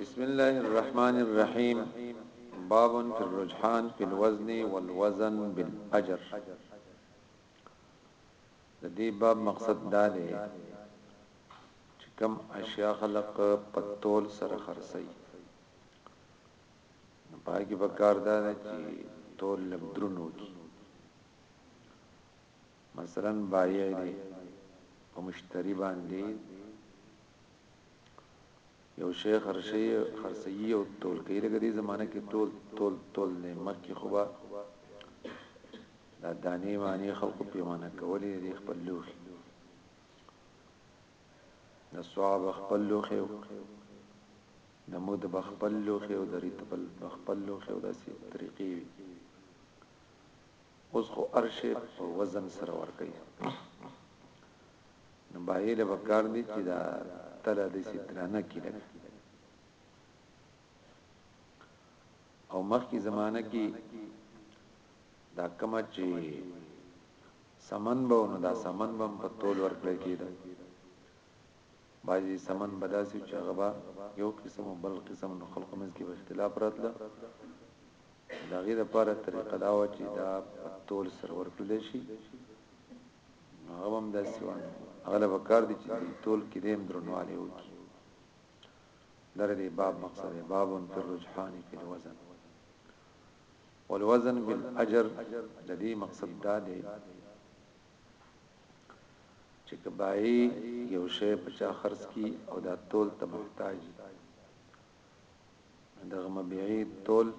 بسم الله الرحمن الرحيم باب في الرجحان في الوزن والوزن بالاجر د دې باب مقصد دا دی چې کم اشیاء خلق په تول سره خرڅي نو پاکي په کار دا ده چې تول لګ درنو کی مثلا بایع دی په مشتری باندې یو شی خرشی خرسیه او تول کوي لکه دې زمانہ کې تول تول تول نه مکه خوبا دا دانی معنی خلق پیمانه کولی دی خپل لوخي د سوا به خپل لوخي او د مود به خپل لوخي او د ریت بل به خپل لوخي او داسې طریقې وي اوس خو ارشه په وزن سره ور کوي نو باید به کار دي چې دا تله دې سي درانه کې لګي او مخکې زمانہ کې دا کما چې سمن به و نو دا سمن به هم په تول ورکړی کیده بعضی سمن به داسی و چی هغه به یو قسم او بل قسم نو خلقو منځ کی به اختلاف راتله د هغې لپاره طریقه دا وه چې دا په تول سره ورکړل شي نو هغه هم دا سیوان هغه له کار دي چې تول کې دیم درنواله وکي لره دی باب مقصد باب فی الرجحان فی الوزن والوزن بالاجر ددی مقصد دادی چه که بایی یو شی په چا خرڅ کی او دا تول ته محتاجی دغه مبیعی تول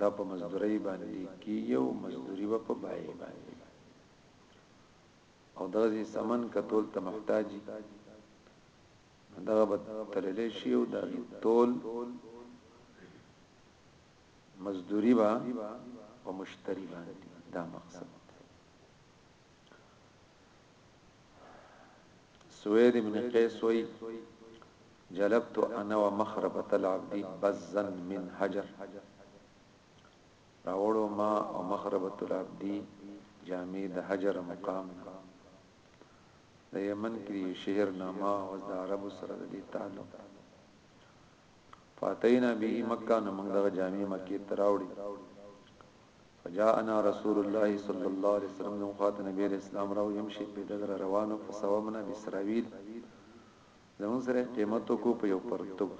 دا په مزدوری باندی کی یو مزدوری و په بایی باندی او دغه سمن کتول ته محتاجی دغه به تللی شي او دغه تول مزدوری با په مشتری باندې دا مقصد سوید ابن قیس وی جلبت انا ومخربت العبدی بزن من حجر راوړو ما او مخربت العبدی جامع د حجر مقام د یمن کې شهر نامه او د عربو سره د تعلق فاتینا به مکه نو موږ دغه جامع مکه ته راوړي فجاءنا رسول الله صلی الله علیه وسلم نو خاطر نبی علیہ السلام راو يمشي په دغه روانو فسومنا بسراویل زمون سره قیمت کو په یو پرتګ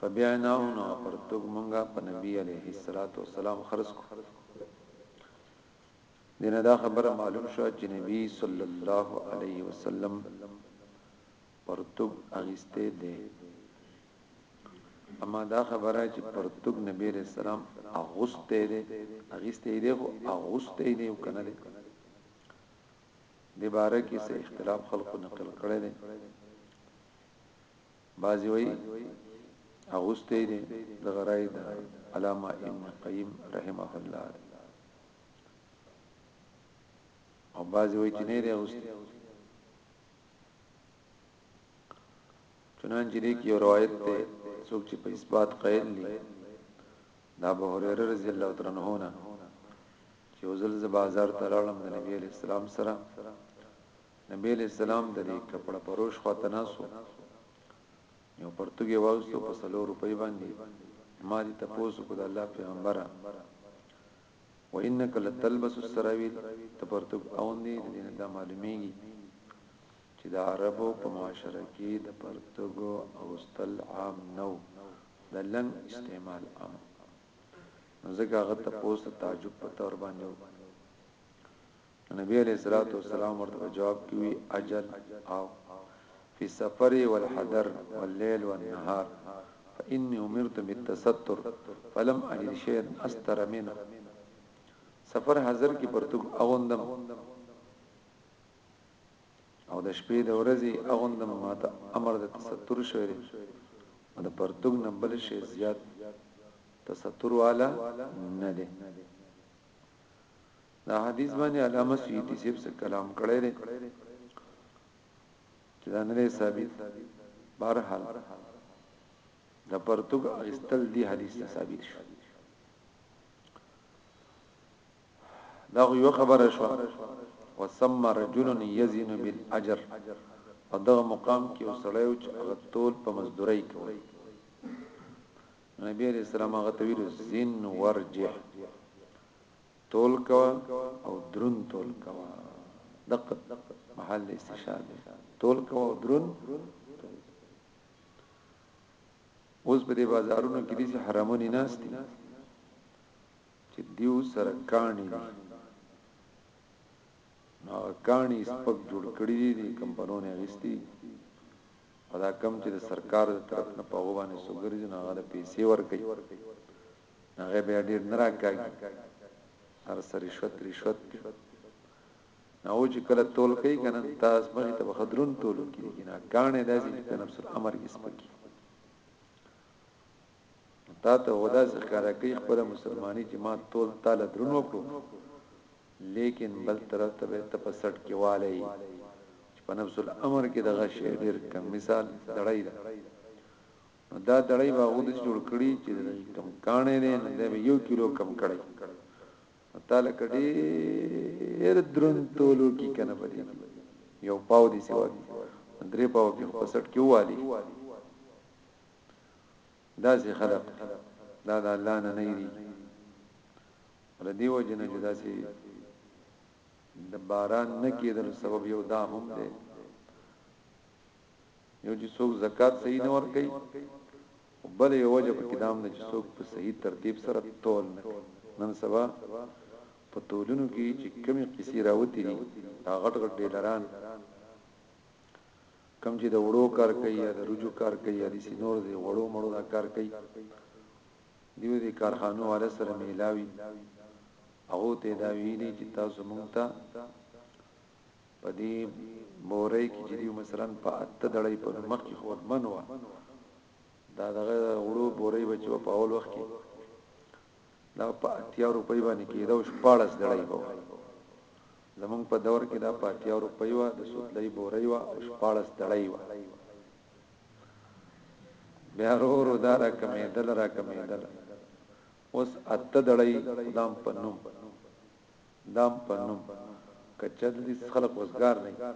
فبعناه نو پرتګ مونږه په نبی علیه الصلاۃ والسلام خرج کو دې نه دا خبره معلوم شوه چې نبي صلی الله علیه وسلم پرتوګ اغیسته دی اما دا خبره چې پرتوګ نبی رسول سلام اغوسته دی اغیسته دی خو اغوسته دی او کنه دی د باره کې څه اختلاف خلقو نقل کړی دی بعضی وی اغوسته دی د غرای د علامه ابن قیم رحمه الله دی او بعضی وای چې نه دی اوسته چنانچه دې کې روایت ته څوک چې په اثبات قائل دي دا ابو هريره رضی الله تعالی عنہ نه چې وزل ز بازار ته لاړم د نبی علی السلام سره نبی علی السلام د دې کپڑا پروش خواته ناسو یو پرتګي واغستو په سلو روپۍ باندې ما دې تاسو کو د الله پیغمبره و انک لتلبس السراویل ته پرتوګ اغوندې د دې نه دا معلومیږي چې د عربو په معاشره کې د پرتوګ اغوستل عام نه و د لنګ استعمال عام نو ځکه هغه تپوس د تعجب په طور باندې وکړ نو نبی علیه الصلاة والسلام ورته په جواب کې وی اجل او فی السفر والحضر واللیل والنهار فإني امرت بالتستر فلم اجد شيئا استر منه سفر حضر کې پرتګ اغوندم او د شپې د ورځې اغوندم ماته امر د تستر شوی دی او د پرتګ نه بل شي زیات تستر والا نه دی دا حدیث باندې علامه سیوطی صاحب څه کلام کړی دی چې دا نه ثابت بهرحال د پرتګ استل دی حدیث نه ثابت شو دا یو خبره شو وسم رجل یزن بالاجر په دغه مقام کې وسړیو چې هغه تول په مزدوري کوي نبی علیہ السلام هغه تویل زین ورجه تول کوه او درون تول کوه دقت محل استشهاد دی تول کوه او درون اوس په دې بازارونو کې دي حرامونی ناشتي چې دیو سره کانی دي نو کانی سپک جوړ کړی دي کمپنونه غستی او دا کم چې د سرکار د طرف نه په غوبانه سوګرځي نه غره پیسې ورکړي هغه بیا ډیر نه راکاږي هر سر رشوت رشوت دی نو چې کله تول کوي کنه تاسو مخې ته خدرون تول کیږي نه کانه داسې چې په نفس الامر کې سپکی تا ته ودا ذکرہ کوي خپل مسلمانۍ چې ما تول تعالی درون وکړو لیکن بل طرف ته ته په سټ کې والي چې په نفس الامر کې دغه شی ډیر کم مثال دړای ده نو دا دړی به هغه داسې جوړ کړي چې کم کانې دی نو دی به یو کیلو کم کړی نو تاله کډې هر درون تولو کی کنه پدې یو پاو دی سیوا کی درې پاو کې پسټ کې والی دا سي خلق دا د الله نه نه دی ردی وجنه جدا سي د باران نه کېدل سبب یو دا هم دی یو چې څوک زکات صحیح نه ورکي او بل یو وجه په کدام نه چې څوک په صحیح ترتیب سره تول نه نن سبا په تولونو کې چې کمی قصې راوتی دي دا غټ غټ ډیلران کم چې د وړو کار کوي یا د رجو کار کوي یا د سینور دی وړو مړو دا کار کوي دیو دې کارخانو والا سره میلاوي هغه ته دا ویلي چې تاسو مونږ ته په دې بورۍ کې چې دوی مثلاً په اته دړۍ په نوم مخکې ښودمن وه، دا دغه غړو بورۍ به چې وه په اول وخت کې دا په اتیا روپۍ باندې کېده او شپاړس دړۍ به وه. زمونږ په دور کې دا په اتیا روپۍ وه، د سوتلۍ بورۍ وه او شپاړس دړۍ وه. بیا رو رو دا را کمېدل را کمېدل اوس اته دړۍ خدام په نوم دام په نوم که چا ددی خلق وزګار نه وی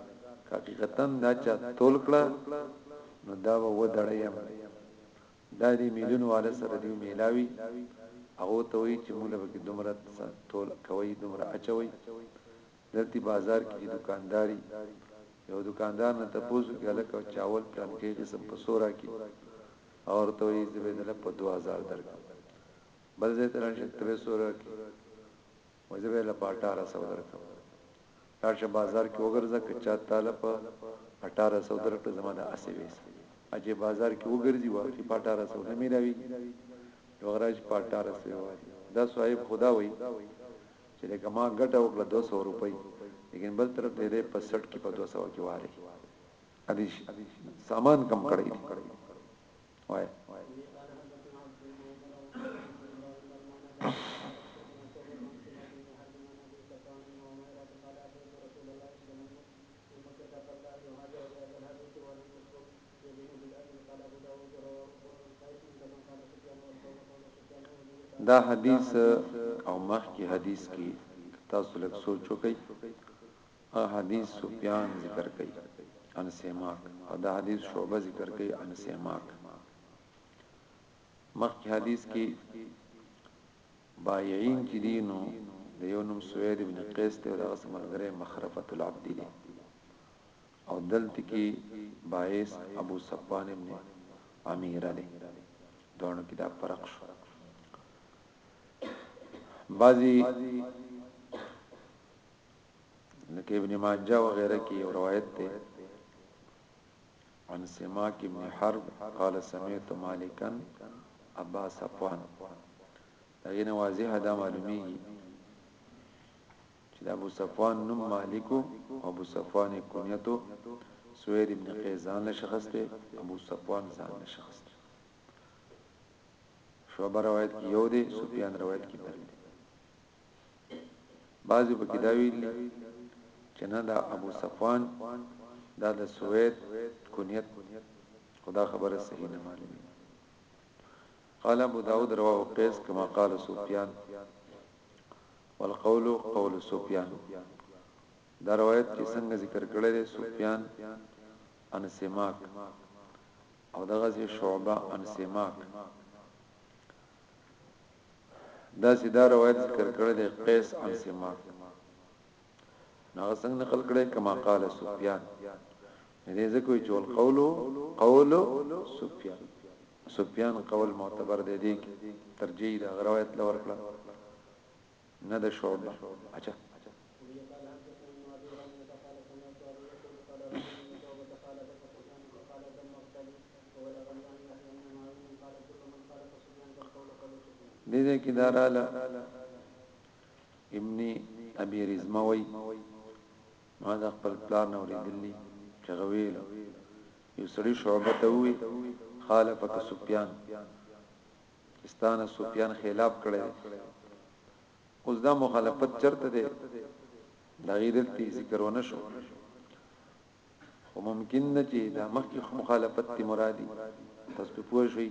که حقیقتا دا چا تول کړه نو دا به ودړی هم نه وی دا دی میلیون واله سره دیو میلاوی هغو ته وایی چی موږ پکی دومره څه تول کوی دومره اچوی دلتی بازار کی چی دوکانداری یو دوکاندار نه تپوس وکی هلکه چاول پلانکی قسم په څو راکی هغه ورته وایی زه به دله په دوه هزار درکم بل ځای ته لاړ شي ته به څو راکړي وایي زه به یې له په اټاره سوه درکړم لاړ شه بازار کې وګرځه که چا تاله په اټاره سوه درکړه زما د اسې ویسه اجې بازار کې وګرځي واخلي په اټاره سوه نه میلاویږي یو غراج په اټاره سوه واخلي دا صاحب خدا وایي چې د کما ګټه وکړه 200 روپۍ لیکن بل طرف ته دې په 60 کې په 200 کې واره ادي سامان کم کړی وای دا حدیث او مخکی حدیث کی تاسو لږ سوچ وکړئ هغه حديث سفيان ذکر کوي عن سيماک او دا حديث شعبه ذکر کوي عن سيماک مخکې حديث کې بایعين چې دي نو د یو نوم سوید ابن قیس ته دغه سملګری مخرفه العبد دي او دلته کې باعث ابو صفوان ابن امیر دي دونه کې دا فرق شو بعضی لکه ابن ماجه او غیره کې یو روایت دی عن سماک ابن حرب قال سمعت مالکا ابا صفوان دغه نه واضح دا معلومیږي چې ابو صفوان نوم مالکو ابو صفوان کنیتو سوید ابن قیس ځان له شخص ته ابو صفوان ځان له شخص ته شعبه روایت کې یو دی سفیان روایت کې بل دی بعضو پکې دا ویلي دي چې نه دا ابو صفوان دا د سوید کنیت خدا خبره صحیح نه معلومه قال ابو داود رواه قیس کما قال سفیان والقول قول سفیان دا روایت چې څنګه ذکر کړی دی سفیان ان سماک او دغه شعبه ان سماک داسې دا روایت ذکر کړی دی قیس عن سماک ناغه څنګه نقل کړي کما قال سفیان دې ځکه چې ول قول قول سفیان سفیان قول معتبر دی دې ترجیح دا روایت لور کړه نه د شور نه اچا دې دې کې داراله ابن ابي رزموي ما د خپل پلان نو لیدلی چې غویل یو سړی شعبه ته وی خالفک سفیان استانه سفیان خلاف کړی دی اوس دا مخالفت چرته دی دا غیر دلته ذکر ونه شو خو ممکن نه چې دا مخکې مخالفت تی مرادي تاسو په پوه شئ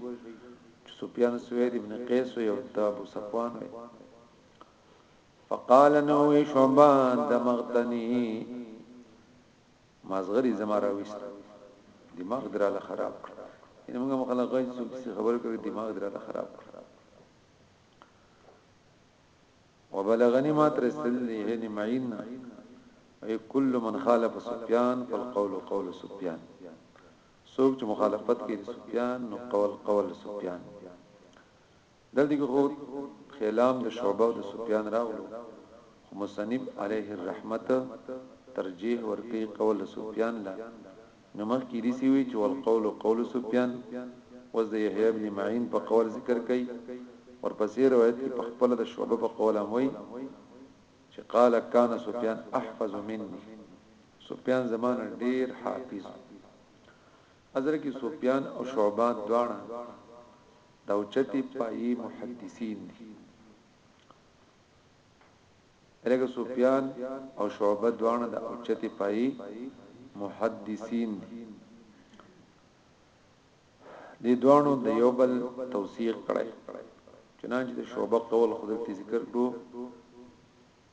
سفیان سوید ابن قیس او ابو صفوان وی فقال نو شعبان دمغتنی مازغری زما راویست دماغ دی راله خراب کړ یعنی موږ مخالفت غواړي څوک چې خبرې کوي دماغ دی راله خراب کړ وبلغني ما ترسل له معين اي كل من خالف سفيان فالقول قول سفيان څوک چې مخالفت کوي سفيان نو قول قول سفيان دلته کې خو خیلام د شعبه او د سفیان راغلو خو مصنف علیه الرحمت ترجیح ورکی قول سفیان لا نو مخ کې دي سوي چې والقول قول سفیان وز د یحیی ابن معین په قول ذکر کړي ورپسې روایت کې په خپل د شعبه په قول هم وایي چې قال کان سفیان احفظ مني سفیان زمانه ډیر حافظ حضرت سفیان او شعبه دواړه د اوچتې پایې محدثین دي حضرت سفیان او شعبه دواړه د اوچتې پایې محدثین دي د دوانو د یو بل توثیق کړي چنانچه د شعبه قول خدای ته ذکر کړو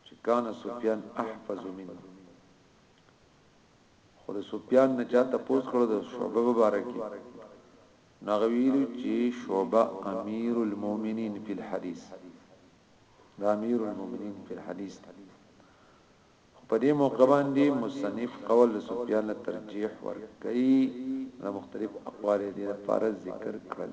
چې کان سفیان احفظ منه خو د سفیان نه چا تپوس کړو د شعبه مبارکی نغویلو چې شعبه امیر المؤمنین فی الحدیث دا امیر المؤمنین فی الحدیث دا خو په دې موقع باندې مصنف قول سفیان له ترجیح ورکړي د مختلف اقوال دې لپاره ذکر کړل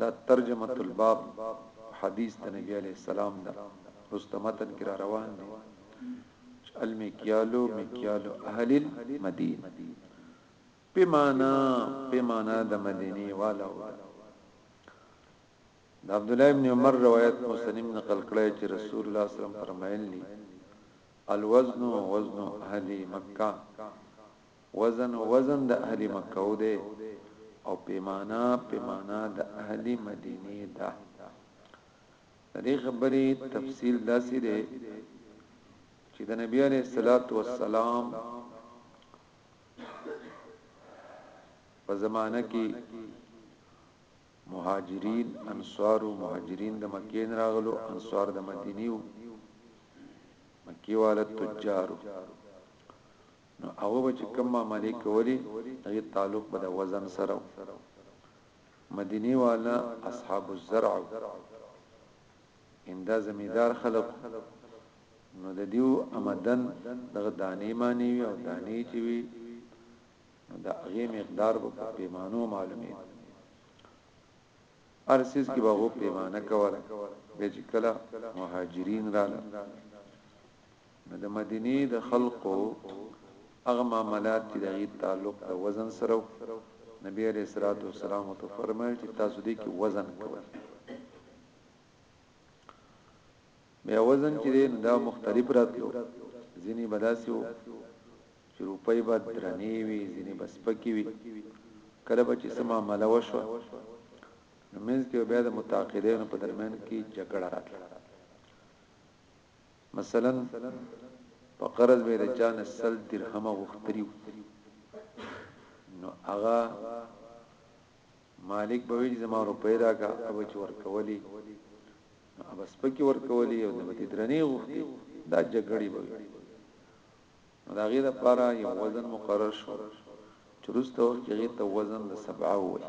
دا ترجمة الباب په حديث د نبي عليه السلام ده وروسته متن کې را روان دي چې المکيال مکيال اهل المدينه په معنا په معنا د مديني والو د عبد الله ابن عمر روایت مسلم نقل کړی چې رسول الله صلی الله علیه وسلم فرمایلی الوزن وزن اهل مکه وزن وزن د اهل مکه دی او پیمانه پیمانه د اهل مدینه ده د دې خبرې تفصیل داسې دی چې د نبی علیه الصلاۃ والسلام په زمانہ کې مهاجرین انصار او مهاجرین د مکې راغلو انصار د مدینه مکی والا تجارو نو هغه به چې کوم معاملې کولې هغه تعلق به د وزن سره و مدینه والا اصحاب الزرع اندا زمیدار خلق نو د دیو امدن دغه دانې معنی وي او دانې چې وي نو د هغه مقدار په پیمانو معلومه ارسیس کې به هو پیمانه کوله به چې کله مهاجرین رااله نو د مدینې د خلقو هغه معاملات چې د هغوی تعلق د وزن سره وو، نبي علیه الصلوة والسلام ورته وفرمایل چې تاسو دې کې وزن کوئ. بیا وزن چې دی نو دا مختلف راتلو، ځینې به داسې وو چې روپۍ به درنې وي، ځینې به سپکې وي، کله به چې څه معامله وشوه نو منځ کې بیا د متعاقدینو په درمیان کې جګړه راتله. مثلا په قرض به د چا نه سل درهمه غوښتلي وو، نو هغه مالک به ویل زما روپۍ راکه او به چې ورکولې نو هغه سپکې ورکولې او نه به دې درنې غوښتې، دا جګړې به وي. نو د هغې لپاره یو وزن مقرر شو چې وروسته وخت کې هغې ته وزن د سبعه ووایي.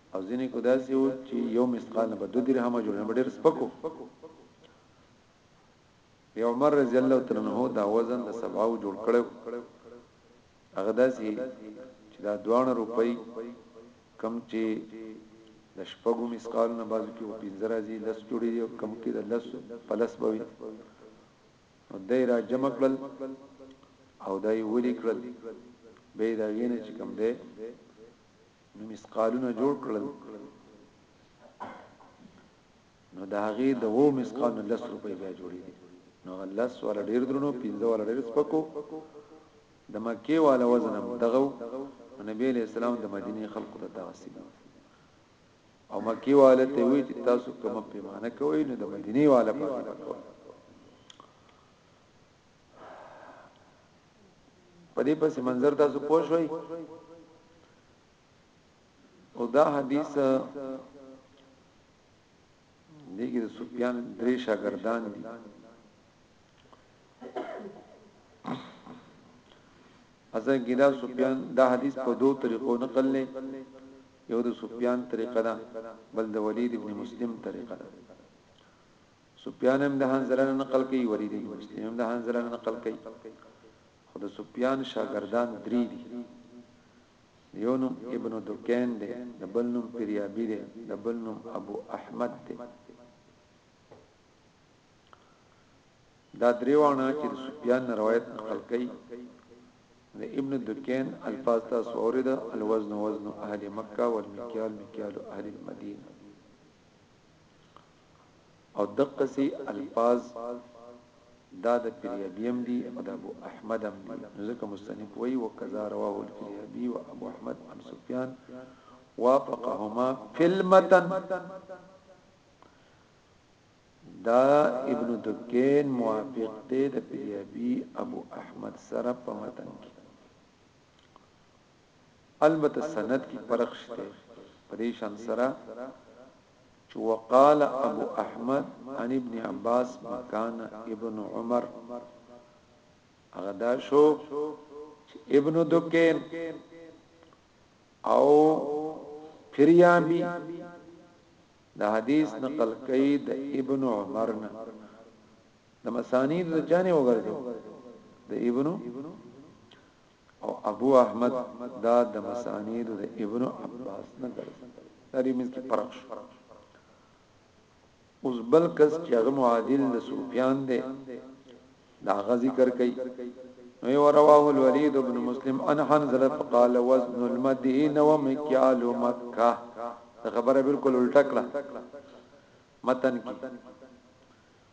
او ځینې کو داسې و چې یو مثقال نه به دو درهمه جوړ نه ډېر سپکو په عمر رضی الله تعالی عنہ دا وزن د سباو جوړ کړو هغه داسې چې دا دوانه روپۍ کم چې د شپږو مثقال نه بازو کې و پنځه راځي لس جوړي دي کم کې د لس پلس بوي نو دای را جمع کړل او دای ولي کړل به دا غینه چې کم ده نو مسقالونه جوړ کړل نو دا غي د وو مسقال نه 10 روپۍ بیا جوړې دي نو لس ولا ډیر درنو پنځه ولا ډیر سپکو د مکه والا وزن دغه نبی علیہ السلام د مدینه خلقو ته دغه سیمه او مکی والا ته وی چې تاسو کوم پیمانه کوئ نو د مدینه والا په کوئ په دې پس منظر تاسو پوه شوي او دا حدیث دیګه د سفیان درې شاګردان دي اصل کې دا سفیان دا حدیث په دوه طریقو نقل لې یو د سفیان طریقه ده بل د ولید ابن مسلم طریقه ده سفیان هم د حنظله نه نقل کوي ولید ابن مسلم هم د حنظله نه نقل کوي خو د سفیان شاګردان درې دي یو نوم ابن دکین دی د بل نوم پریابی دی د بل نوم ابو احمد دی دا دریوانه چې سفیان روایت نقل کوي د ابن دکین الفاظ تاسو اوریدا الوزن وزن اهل مکه والمکیال مکیال اهل المدینه او دقسی الفاظ دا د فریابی هم دی او د ابو احمد هم دی نو ځکه مصنف وایی وکذا رواه الفریابی و ابو احمد عن سفیان وافقهما فی المتن دا ابن دکین موافق دی د فریابی ابو احمد سره په متن کې البته سند کی فرق شته په دی شان سره چه وقال ابو احمد عن ابن عباس مکان ابن عمر هغه دا شو چه ابن دکین او فریابی دا حدیث نقل کئی دا ابن عمر نه دا مسانید دا چانه وگرده دا ابن او ابو احمد دا د مسانید د ابن عباس نه ګرځي لري مز کې فرق شو اوس بل کس چې هغه معادل د سفیان دی دا غ ذکر کوي نو یو رواه الولید ابن مسلم ان حنزله فقال وزن المدينه ومكيال مکه خبره بالکل الټه کړه متن کې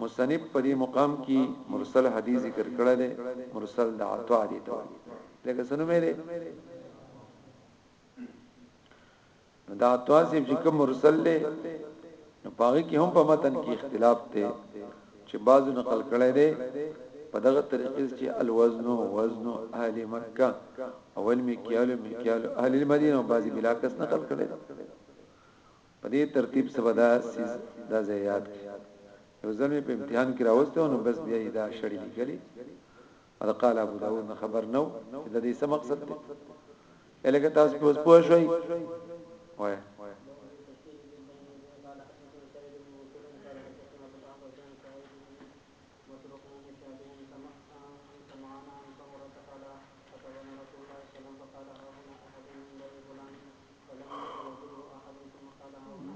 مصنف په دې مقام کې مرسل حدیث ذکر کړی دی مرسل د عطا دی ته لکه څنګه مې ده دا عطا سیب چې کوم مرسل دی نو پاره کې هم په متن کې اختلاف دی چې بعضو نقل کړی دی په دغه طریقې چې الوزن وزن اهل مکه اول میکیال میکیال اهل المدینه او بعضی بلاکس نقل کړی په دې ترتیب څه به دا څیز دا ځای یاد کړي یو ځل مې په امتحان کې راوسته نو بس بیا یې دا شړې لیکلې او دا قال ابو داود نه خبر نو چې د دې څه مقصد دی الګ تاسو په پوه شوي وای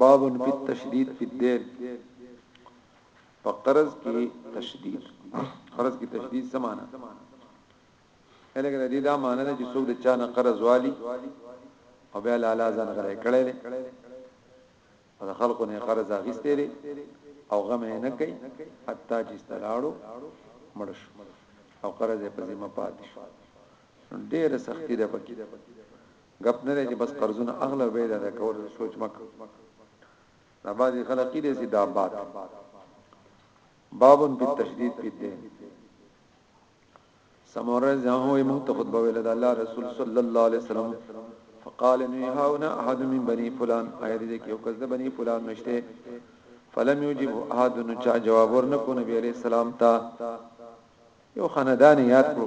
باب فی التشدید فی الدین په قرض کې تشدید قرض کې تشدید سمانه هلګ دې دا معنی ده چې څوک د چا نه قرض والی او بیا لالا ځان غره کړي دي او خلکو نه قرض اخیستي دي او غم یې نه کوي حتی چې ستلاړو مړ شو او قرض یې په ذمہ پاتې شو ډېر سختی ده پکې ګپ نه دی چې بس قرضونه اغله او بیل ادا کول سوچ مکه دا بعضی خلک دې سي دا بات بابن په تشدید په دین سمور زه وي مونږ ته خطبه ویل د الله رسول صلی الله علیه وسلم فقال ان هاونا احد من بني فلان ايد دې کې وکړه د بني فلان نشته فلم يجب احد نو چا جواب ورنکو نبی عليه السلام ته یو خاندان یاد کو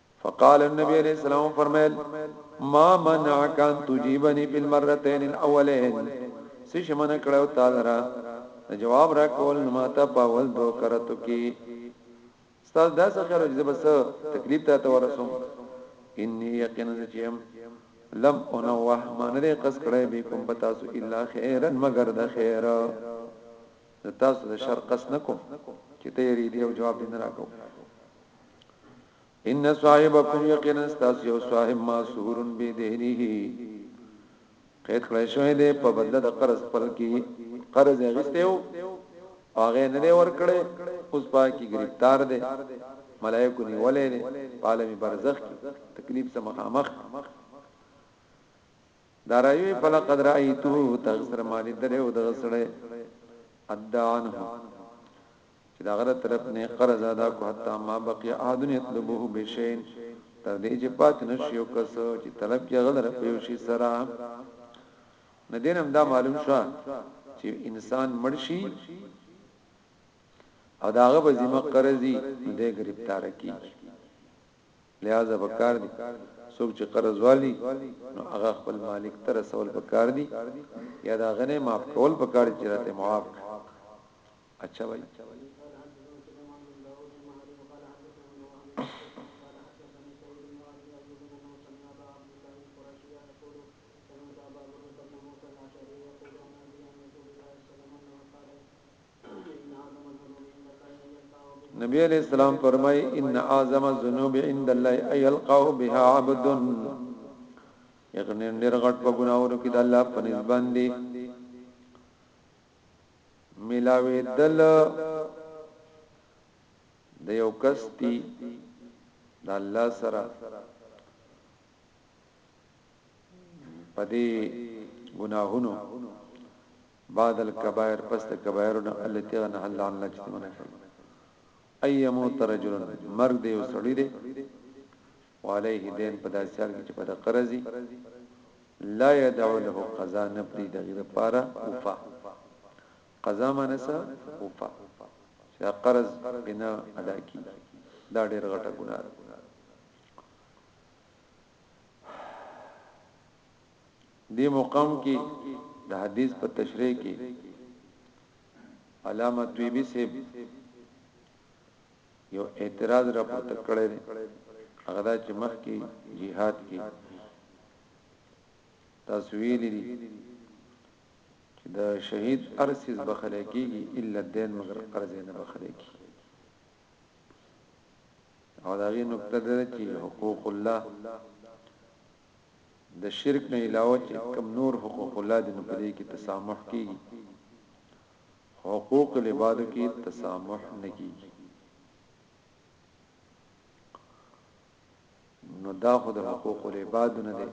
فقال النبي عليه السلام فرمایل ما منعك ان تجيبني في المرتين الاولين سش من کړو تا درا جواب را کول نو ماته پاول دو کرتو کی استاد دا څه خیر چې بس تکلیف ته ورسوم انی یقینا چیم لم انوه مان دې قص کړې به کوم پتا سو الا خیرا مگر د خیر تاسو د شر قص نکوم چې ته یې دی او جواب دې نه راکو ان صاحبكم یقینا تاسو یو صاحب ما سور به دهنه قید کړی شوی دی په بدله د قرض خپل کې قرض غستیو هغه نه دی ورکړی اوس پاکي گرفتار دی ملائکه نیولې دی عالم برزخ کې تکلیف سره مخامخ دارایوی فلقد رایتو تغسر مالی دره او دغسره ادانه چې د هغه د طرف نه قرض ادا کړو حتی ما بقي احد يطلبه بشيء تر دې چې پات نه شي او کس چې طلب کې غلره په یو شي سره نه دین هم دا معلوم شو چې انسان مرشي او داغه به ذمہ قرضي دې گرفتار کی لہذا وکړ دي څوک چې قرض والی نو هغه خپل مالک تر سوال وکړ دي یا دا غنه معاف کول وکړ چې راته معاف اچوی. نبی علیہ السلام فرمای ان اعظم الذنوب عند الله اي القاه بها عبد یقینا ډیر غټ په ګناورو کې د الله په نسبت باندې ملاویدل د یو کس دی د الله سره پدې ګناهونو بعد الكبائر پس د کبائرونو التي نه الله الله چې منه کړی ايمو ترجل مرګ دی وسړی دی وعليه دين په داسې حال کې چې په دقه رزي لا يدعو له قضا نه پری د غیر پاره وفا قضا منسا وفا چې قرض بنا ادا کی دا ډېر غټه ګناه ده دی مقام کې د حدیث په تشریح کې علامه طیبی سے یو اعتراض را پورته کړی دی هغه دا چې مخکې جهاد کې تاسو ویلي دي چې د شهید ارسیز بخله کېږي الا دین مگر قرض نه بخله کېږي او دا غي نقطه ده چې حقوق الله د شرک نه علاوه چې کم نور حقوق الله د نپدې کې تسامح کیږي حقوق العبادو کی تسامح نه کیږي نو دا خود حقوق العبادو نه دی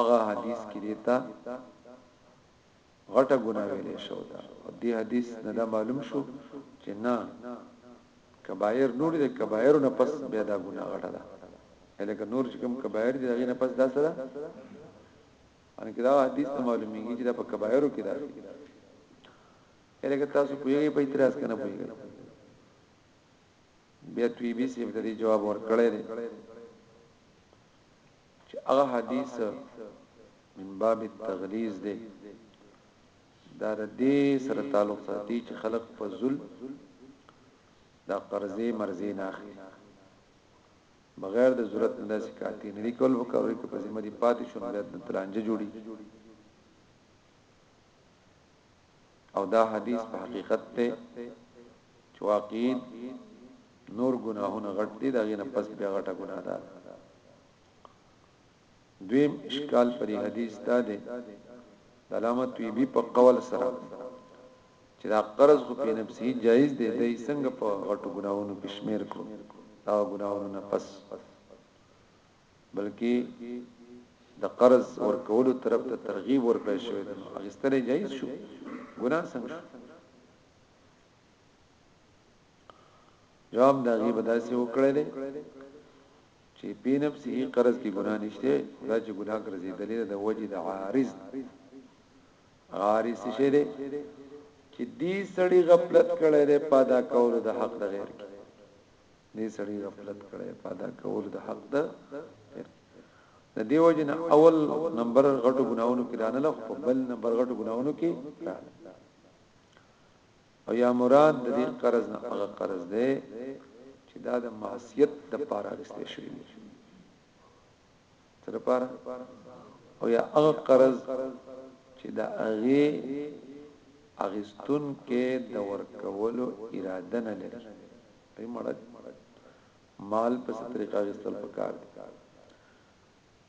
اغه حدیث کې دیتا غټه ګناه ویلې شو دا او دې حدیث نه دا معلوم شو چې نه کبایر نور دې کبایر نه پس بیا دا ګناه غټه ده الکه نور چې کوم کبایر دې هغه نه پس دا سره ان کې دا حدیث ته معلومیږي چې دا په کبایرو کې راځي کله کې تاسو پوهیږئ په اعتراض کنه پوهیږئ بیا توی به سیب ته جواب ورکړی دی چې هغه حدیث من باب التغلیظ دی دا د دې سره تعلق ساتي چې خلق په ذل دا قرضې مرزې نه اخلي بغیر د ضرورت نه داسې کار کوي ندی کول په کار کې په ذمه دي پاتې شو نو بیا د ترانجه جوړي او دا حدیث په حقیقت ته چې واقعي نور ګناهونه غټ دي دا غینه پس بیا غټه ګناه ده دویم اشکال په دې حدیث دا دی د علامه طیبی په قول سره چې دا قرض خو په نفسه جایز دی دای څنګه په غټو ګناونو کې شمیر کړو دا ګناونو نه پس بلکې د قرض ورکولو طرف ته ترغیب ورکړی شوی دی اغستره جایز شو ګناه څنګه شو جواب دا غي به داسې وکړل چې په نفسه قرض کې ګناه نشته دا چې ګناه ګرځي دلیل د وجه د عارض عارض شه دي چې دې سړی غفلت کړي ده پادا کول د حق د غیر کې دې سړی غفلت کړي پادا کول د حق د غیر د دیو جن اول نمبر غټو ګناونو کې رانه لخ په بل نمبر غټو ګناونو کې رانه او یا مراد د دې قرض نه هغه قرض دی چې دا د معصیت د پاره رسته شوی دی تر پاره او یا هغه قرض چې دا هغه اغستون کې د ورکولو اراده نه لري په مړه مال په سترګه اغستل پکار دي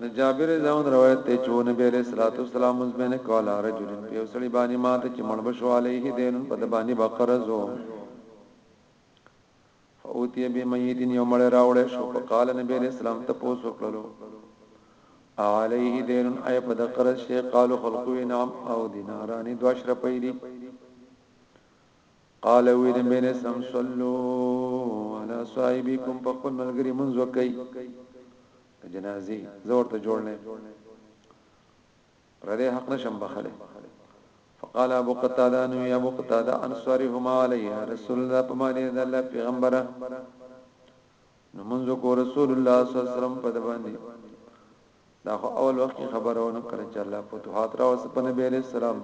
د جابر رضی الله عنه روایت ته چې نبی علیه الصلاۃ والسلام مونږ باندې کولا رجل په یو سړي باندې ماته چې مړ بشو علیه دین په د باندې بقرزو فوتی به میت یو مړ راوړ شو فقال نبی علیہ السلام ته پوسو کړلو علیه دین ای په د قرض شی قالو خلقو نام او دینارانی دو اشرفی دی قال وی نبی علیہ السلام صلو علی صاحبکم په خپل ملګری منځ وکي جنازي زور ته جوړ نه پر دې حق نشم بخله فقال ابو قتاده نو یا ابو قتاده انصارهما علیه رسول الله پمانه د الله پیغمبره نو منځ کو رسول الله صلی الله علیه وسلم په دبانې دا خو اول وخت کې خبره ونه کړه چې الله فتوحات راوست په نبی عليه السلام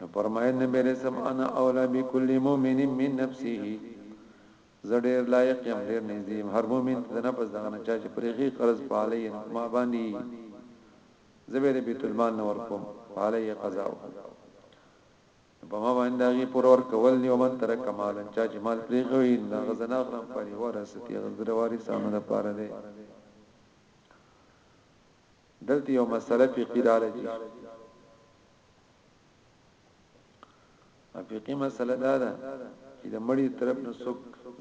نو فرمایي نبی عليه السلام انا اولا بكل مؤمن من نفسه زړیر لایق یم ډیر نږدې هر مؤمن د نفس دغه نه چې پرېږي قرض پالي ما باندې زبیر بیت المال نور کوم پالي قضاو په ما باندې هغه پرور کول نیو من تر کمال چا چې مال پرې غوي نه غزنا خرم پري ورستی غزر وارثانو لپاره دی دلته یو مسله فقهي ده چې فقهي مسله دا ده چې د مړي طرف نه څوک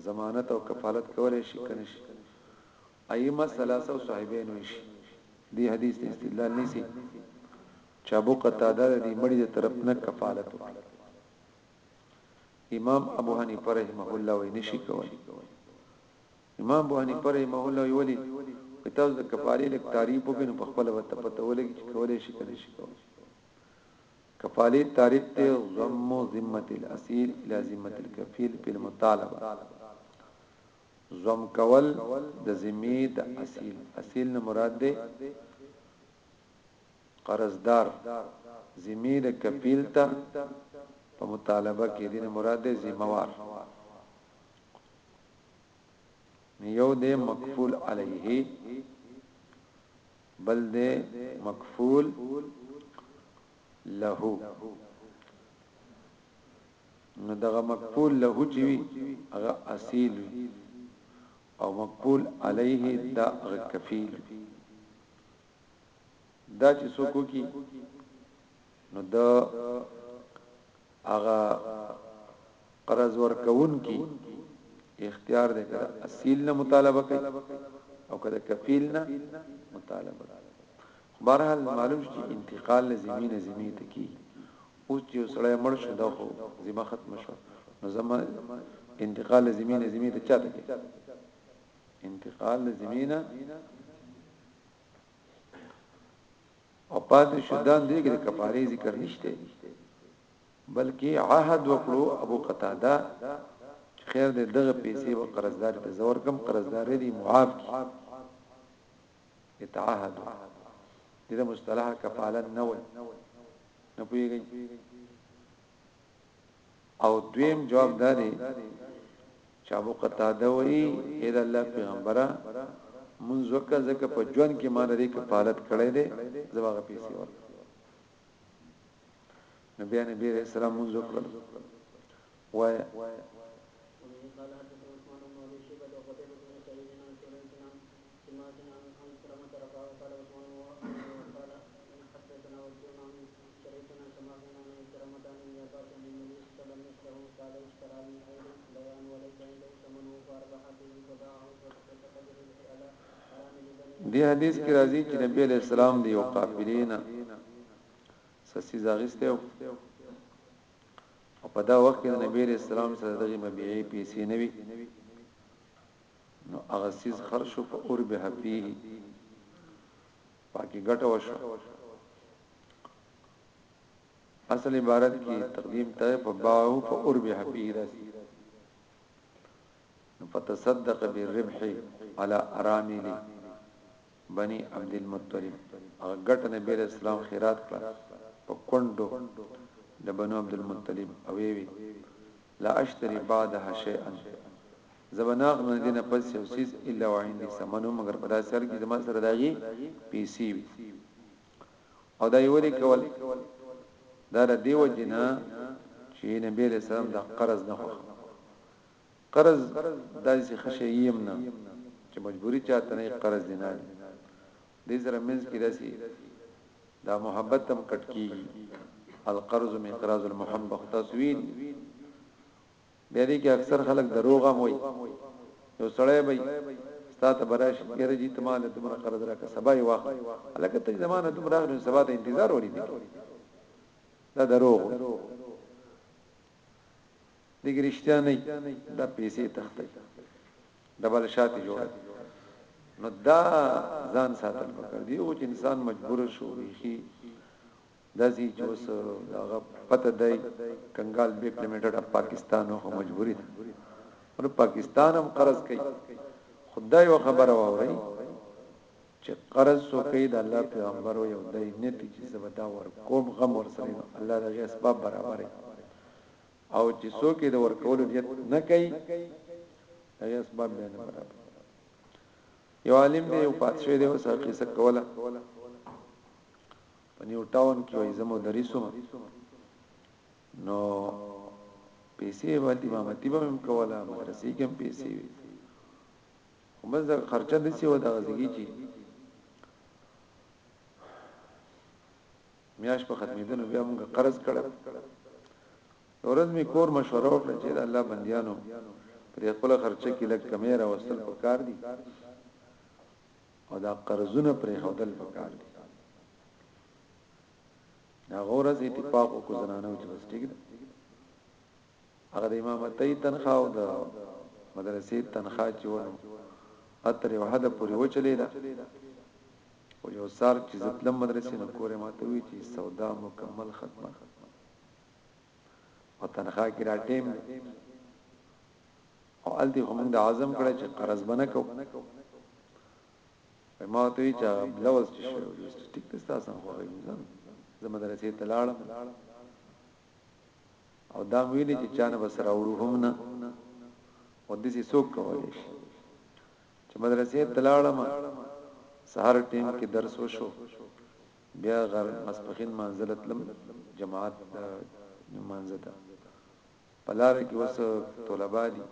ضمانت او کفالت کولای شي کنه شي اي مسله سو صاحبین وي شي دی حدیث ته استدلال نيسي چابو قتاده دی مړي د طرف نه کفالت وکړي امام ابو حنیفه رحمه الله وی نشي کوي امام ابو حنیفه رحمه الله ویلي که تاسو د کفاله لیک تعریف وکړئ نو په خپل وخت پته ولګي چې کولای شي کنه شي کولای کفاله تعریف ته ضم ذمه الاسير الى ذمه الكفيل په مطالبه ضم کول د ذمه د اصيل اصيل نه مراد ده قرضدار ذمه د کفیل ته په مطالبه کې دینه مراد ده ذمہ وار یو دې مکفول علیه بل دې مکفول له نو دغه مکفول له چې وي هغه اصیل وي او مقبول علیه دا غ کفیل دا چې څوک کی نو دا هغه قرض ورکون کی اختیار دی کړه اصیل نه مطالبه کوي او کله کفیل نه مطالبه بهرحال معلوم شي انتقال لزمي نه زمي ته کی اوس چې سړی مړ شو دا خو ذمہ ختم شو نو زمہ انتقال لزمي نه زمي ته چاته کی انتقال د ذمه نه او پاتې شدان دې کې کفاره ذکر نشته بلکې عهد وکړو ابو قتاده خیر دې دغه پیسې و قرضدار ته زور کم قرضدار دې معاف کی اتعهد دې مصطلح کفاله نه وي نه پويږي او دویم جواب دا دی چې ابو قتاده وایي اې د الله پیغمبره منځ وکړه ځکه په ژوند کې ما لري کفالت کړی دی زماغه پیسې ورک نبی نبی رسول الله منځ وکړ وای شريفنا کما بينا نعيش د رمضان النيابات الي نعيش کله مثله ساده اشترالي عيلي ليان وليس عنده ثمن وفار بها فيه فباعه فبقي فقد ربح علي حرام لبني ابي دې حديث کي راځي چي نبي عليه السلام د يو قافلې نه څه څيز اخيستی وو او په دا وخت کي د نبي عليه السلام سره دغه مبيعي پيسې نه وي نو هغه څيز خرج شو فوربح فيه پاکي ګټه وشو اصل عبارت کې تقدیم ته په باو په اور به حبی راځي فتصدق بالربح على ارامل بني عبد المطلب هغه ګټ نبی رسول الله خیرات کړ په کندو د بنو عبد المطلب او وی لا اشتري بعدها شيئا زه به نه اخلم د دې نه پس یو څیز الا وعندي ثمنه مګر په داسې حال کې چې زما سره د هغې پیسې وي او دا یې ولې کول دا د دې وجې نه چې نبی علیه السلام د قرض نه خوښ قرض داسې خشه یې هم نه چې مجبوري چاته نه قرض دینار دې سره منځ کې راسي دا محبت هم کټ کیږي القرض مقراض المحبه خو تاسو ویل بیا دې کې اکثر خلک دروغ هم وایي یو سړی به ستاته براش یره جی تمال تمر قرض راکه سبا یې واخ الکه ته زمانه تم راغلی سبا ته انتظار ولې دا دروغ دی که رشتیا نه دا پیسې تختی د بل شاته جوړه نو دا ځان ساتل پکار دی او چې انسان مجبور شو بیخي داسي چې اوس هغه پته دی کنګال بیک لیمیټډ اپ پاکستان او مجبوری ده نو پاکستان هم قرض کوي خدای یو خبره ووري چې قرض سو کوي د الله پیغمبر او یو دای نتی چې زبدا ور کوم غم ور سره الله دغه اسباب برابرې او چې څوک یې د ورکولو نیت نه کوي هغه اسباب به نه برابر یو عالم دی یو پاتشه دی وسه قصه کوله په نیو ټاون کې وای زمو دریسو نو پیسې باندې امامتي به هم کوله مدرسې کې هم پیسې وي همز خرچه د سی و د غزګی چې میاش په ختمېدو نو بیا موږ قرض کړو ورځ می کور مشوره وکړه چې د الله بندیانو پر خپل خرچه کې لږ کمی را وستل پکار دي او دا قرضونه پر هودل پکار دي دا غورز اتفاق کو زنانو چې بس ټیک ده هغه د امامتۍ تنخوا او د مدرسې تنخوا چې ونو اتر یو حد پورې وچلې ده او یو سار چې زتلم مدرسې نه کورې ماته وی چې سودا مکمل ختمه او تنخوا کې را ټیم او الدی هم د اعظم کړه چې قرض بنه کو ما ته چې لوز چې شو ټیک تاسو هم خو زم زمدرسې تلاړم او دا ویلي چې چا نه بس راوړو هم نه او د سې څوک کولای شي چې مدرسې تلاړم سحر ټیم کې درس وشو بیا غر مسپخین منزلت لم جماعت منزته پلار کې وس طلبه دي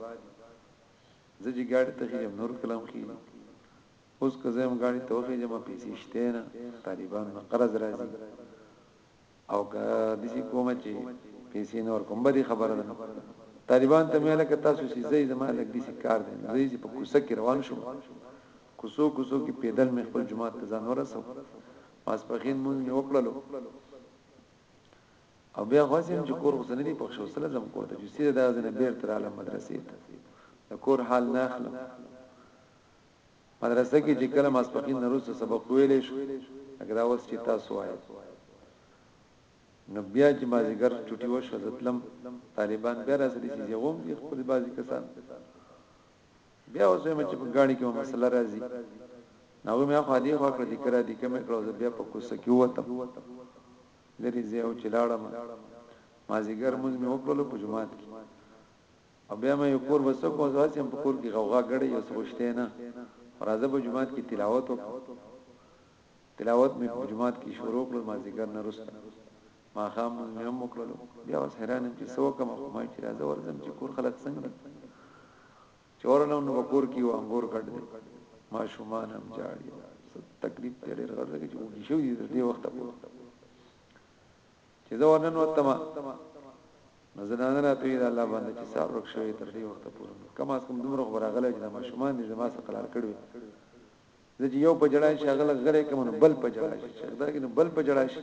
زجی ګاډي ته خېجم نور کلام خېجم اوس که زم ګاډي ته خېجم پیسې شته نه طالبان نه قرض راځي او که دسی کومه چې پیسې نور کوم بدی خبره ده طالبان ته مې لکه تاسو چې زې زما لګ دسی کار دی زې چې په کوسه کې روان شوم کوسو کوسو کې پیدل مې خپل جماعت ته ځان ورسو ماسپخین مونږ مې وکړلو او بیا غوسم چې کور غوسنه دی پښو سره زم کور ته چې سیده دا ځنه بیر تر عالم مدرسې ته د کور حال نه اخلم مدرسه کې چې کله ماسپښين نه وروسته سبق ویلی شو لکه دا اوس چې تاسو وایئ نو بیا چې مازیګر چټي وشو زتلم طالبان بیا راځلي چې زغوم دي خپل بازي کسان بیا اوس هم چې په غاڼي کې مسله راځي نو مې خو دې خو کړ دې کړ دې کوم کړو زه بیا په کوڅه کې وتم لري زه او چې لاړم مازیګر مونږ مې وکړلو په جمعات کې او بیا مې یو کور وسه کوم زه هسې هم په کور کې غوغا ګړی یو څه خو شته نه خو راځه په جومات کې تلاوت وکړو تلاوت مې په جومات کې شروع کړل مازیګر نه وروسته ماښام مونږ مې هم وکړلو بیا اوس حیران یم چې څه وکړم خو ما چې راځه ورځم چې کور خلک څنګه دي چې ورلم نو په کور کې و انګور ګډ دی ماشومان هم جاړي تکلیف ډېر غړ دی چې وږي شوي دي د دې وخته پورې چې زه ورنن وتم نو زنانه را توی دا الله باندې چې صاحب رک شوی تر دې وخت پورې کم از کم دومره خبره غلې چې ما شومان دې زما سره قرار کړو زه چې یو په جړای شغله غره کوم نو بل په جړای شي دا کې نو بل په جړای شي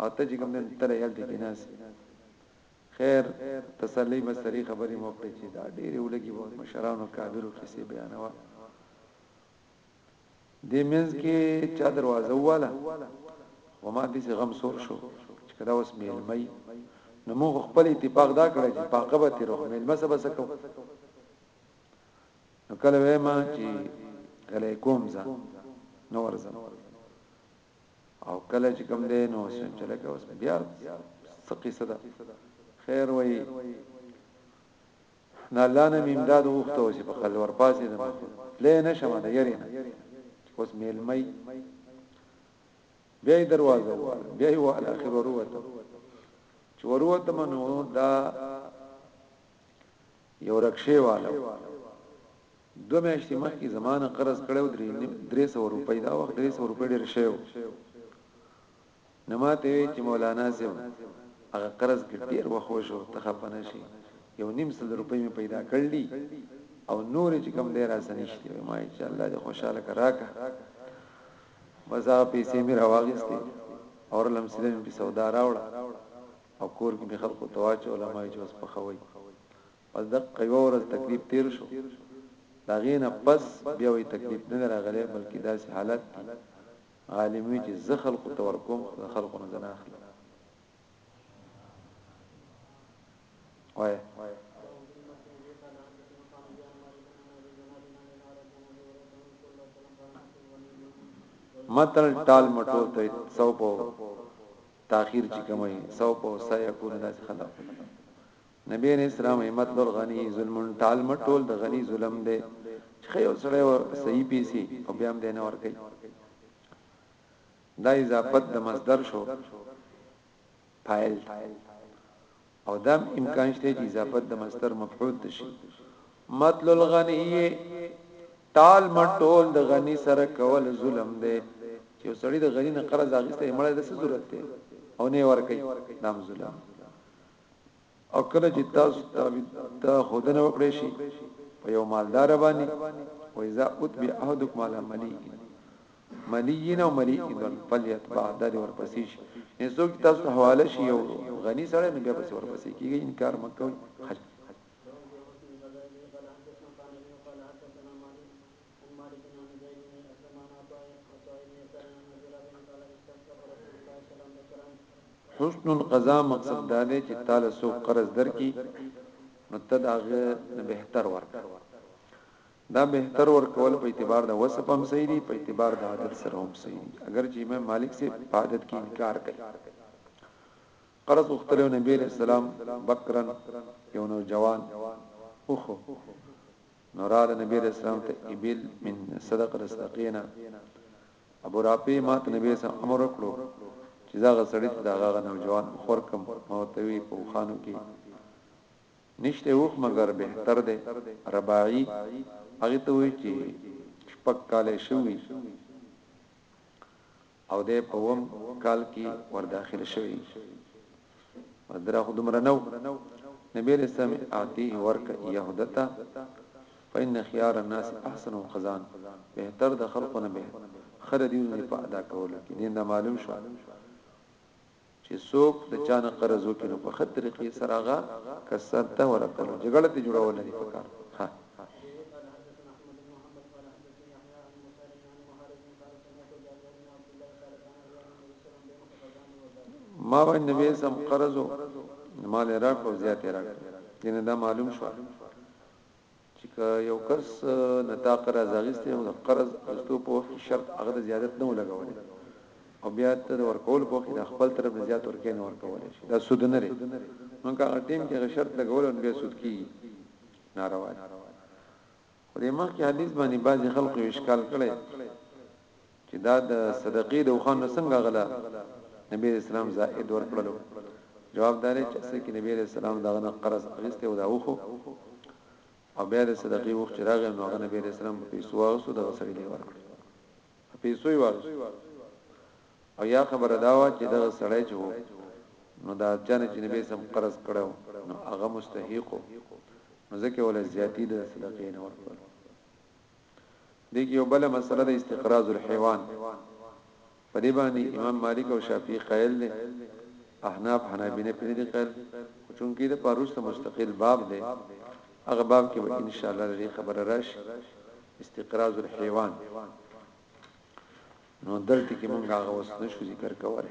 او ته چې کوم نن تر یل دې کیناس خیر تسلی مستری خبرې مو کړې چې دا ډېر ولګي وو مشرانو کابرو کیسې بیانوا دې منځ کې چا دروازه وواله خو ما دې غم سور شو چې کدا اوس میلمه نو موږ خپل اتفاق دا کړی چې پاکه به تیر خو میلمه سبا سکو نو کله وایم چې کله کوم ځان نو ورځم او کله چې کوم دی نو سم چې لکه اوس بیا سقي صدا خیر وای د الله نه مې امداد وغوښته چې په خل ورپاڅېدم، تلای نه شم د یرې نه چې اوس مېلمه یې. بیا یې دروازه ووهله، بیا یې ووهله، اخر ورووتم. چې ورووتم نو دا یو رکشې والا و، دوه میاشتې مخکې زما نه قرض کړی و، درې سوه روپۍ، دا وخت درې سوه روپۍ ډېر شی و. نو ماته وی چې مولانا صاحب هغه قرض کې ډیر وخت وشو ته خپه نه شي یو نیم سل روپۍ مې پیدا کړلی او نور چې کم دی را سنشته ما چې الله دې خوشاله کراکه بس هغه پیسې مې راوغستې او لم سلم په سودا راوړه او کور کې مې خلکو تواچ علماء چې اوس په خوي پس دقه یو ورځ تکلیف تیر شو دا غینه پس بیا وی تکلیف نه راغلی بلکې داسې حالت دی عالم وی چې زه خلکو ته ورکوم خو د خلکو نه نه اخلم وای متل ټال مټو ته سو په تاخير چې کومي سو په سايا کو نه خلاف نبی علیہ السلام ایمت لور غنی ظلمون ټال مټ ټول د غنی ظلم دی چې خیو سړی و صحیح پیسی او بیا هم دینه ور کوي دا اضافت د مصدر شو فاعل او دا امکان شته چې اضافت د مصدر مفعول تشي مطل الغنی ټال مټ ټول د غنی سره کول ظلم دی چې سړی د غنی نه قرض اخیسته مړه د ضرورت دی او نه ور کوي نام ظلم او کله چې تاسو دا خودنه وکړې شي په یو مالدار باندې و اذا اتبع احدكم على مليء مليين او مليء دل فلیت بعد د ورپسې شي ان څوک تاسو حواله شي یو غني سره نه بیا پس ورپسې کیږي انکار مکوئ عن مالک عن زيد بن اسلم عن عطاء عطاء بن يسار عن ابي رافع قال استسقى رسول الله صلى الله عليه وسلم بكرا حسن القضاء مقصد دا دی چې تعالی څوک قرض درکې نو ته دا غ نه بهتر ورکا دا بهتر ورکول په اعتبار د وسپ هم صحیح دی په اعتبار د عادت سره هم صحیح دی اگر چې امام مالک سے په عادت کې انکار کوي قرض وختلو نبی علیہ السلام بکرن یو نو جوان اوخو نو را د نبی رسول الله ته ابل من صدق رسقینا ابو رافی ما ته نبی سم امر وکړو چې دا غسړی ته دا غاغه نوجوان خور کم ما ته وی په خانو کې نشته وخ مگر به تر دې رباعی هغه ته وی چې شپک کاله شوی او دی په اووم کال کی ور داخل شوی او درا خو دومره نو نبی علیہ السلام اعطیه ورک یهودتا فإن خيار الناس احسنهم خزان بهتر د خلقونه به خره دیونه په ادا کولو کې دین دا معلوم شو چی څوک د چا نه قرض وکی نو په ښه طریقی سره هغه کس سر ته ورکړی او جګړه تی جوړول نه دی پکار ښه. ما باندې نبی سم قرض مال راکړو زیات راکړو دینه دا معلوم شو چې که یو کس نه تا قرض اغیستی نو د قرض اغیستو په وخت کې شرط هغه د زیادت نه ولګولی او بیا ته د ورکول په وخت کې د خپل طرف نه زیات ورکې نه ورکولی شي دا سود نه دی نو که هغه ټیم کې هغه شرط لګول نو بیا سود کی ناروا دی خو د مخکې حدیث باندې بعضی خلکو اشکال کړی چې دا د صدقې د اوښان نه څنګه غله نبی علیہ السلام زائد ورکړلو جواب دارې چې اصل کې نبی علیہ السلام دغه نه قرض اغسته او دا اوخو او بیا د صدقې اوخ چې راغی نو هغه نبی علیہ السلام په پیسو واغسو دغه سړي له ورکړ په پیسو یې واغسو او یا خبره دا وا چې دغه سړی چې وو نو دا چانه چې نبی سم قرض کړو نو هغه مستحقو نو ځکه ول زیاتی د صدقې نه ورکړ دې کې یو بله مسئله ده استقراض الحیوان په دې باندې امام مالک او شافعي قائل دي احناف حنابلة په دې قائل خو چونکی د پاروسته مستقل باب دی هغه باب کې به ان شاء الله لري خبره راشي استقراض الحيوان نو دلته کې مونږه غوښتنه شو ذکر کوله